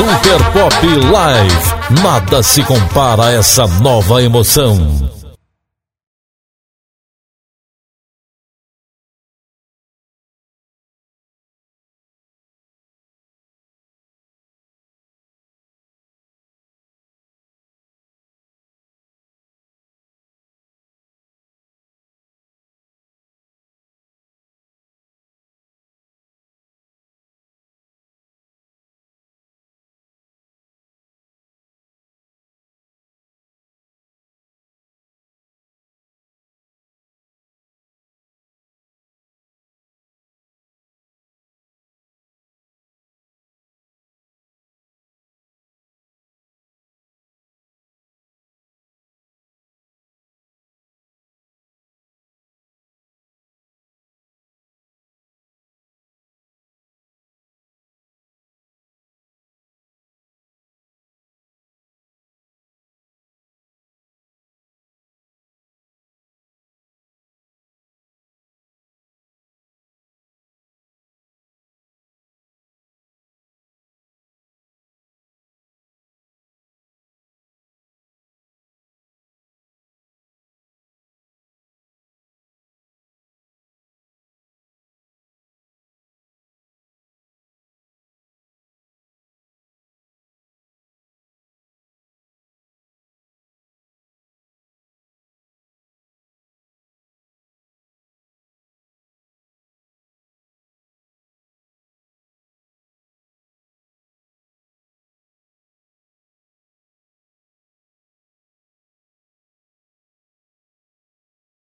Super Pop Live. Nada se compara a essa nova emoção.